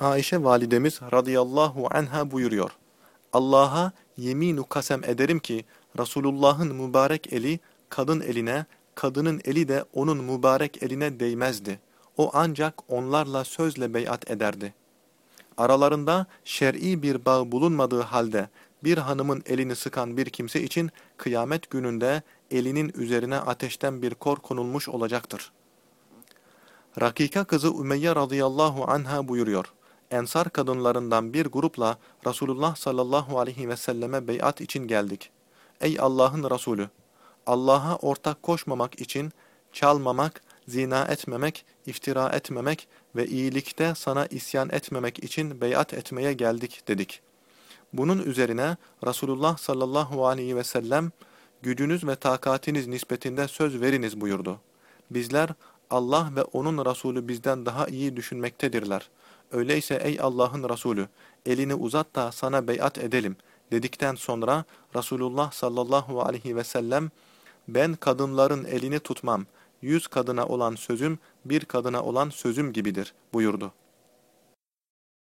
Ayşe validemiz radıyallahu anha buyuruyor. Allah'a yeminu kasem ederim ki Resulullah'ın mübarek eli kadın eline, kadının eli de onun mübarek eline değmezdi. O ancak onlarla sözle beyat ederdi. Aralarında şer'i bir bağ bulunmadığı halde bir hanımın elini sıkan bir kimse için kıyamet gününde elinin üzerine ateşten bir kor konulmuş olacaktır. Rakika kızı Ümeyye radıyallahu anha buyuruyor. Ensar kadınlarından bir grupla Resulullah sallallahu aleyhi ve selleme beyat için geldik. Ey Allah'ın Resulü! Allah'a ortak koşmamak için çalmamak, zina etmemek, iftira etmemek ve iyilikte sana isyan etmemek için beyat etmeye geldik dedik. Bunun üzerine Resulullah sallallahu aleyhi ve sellem gücünüz ve takatiniz nispetinde söz veriniz buyurdu. Bizler Allah ve onun Resulü bizden daha iyi düşünmektedirler. Öyleyse ey Allah'ın Resulü elini uzat da sana beyat edelim dedikten sonra Resulullah sallallahu aleyhi ve sellem ben kadınların elini tutmam, yüz kadına olan sözüm bir kadına olan sözüm gibidir buyurdu.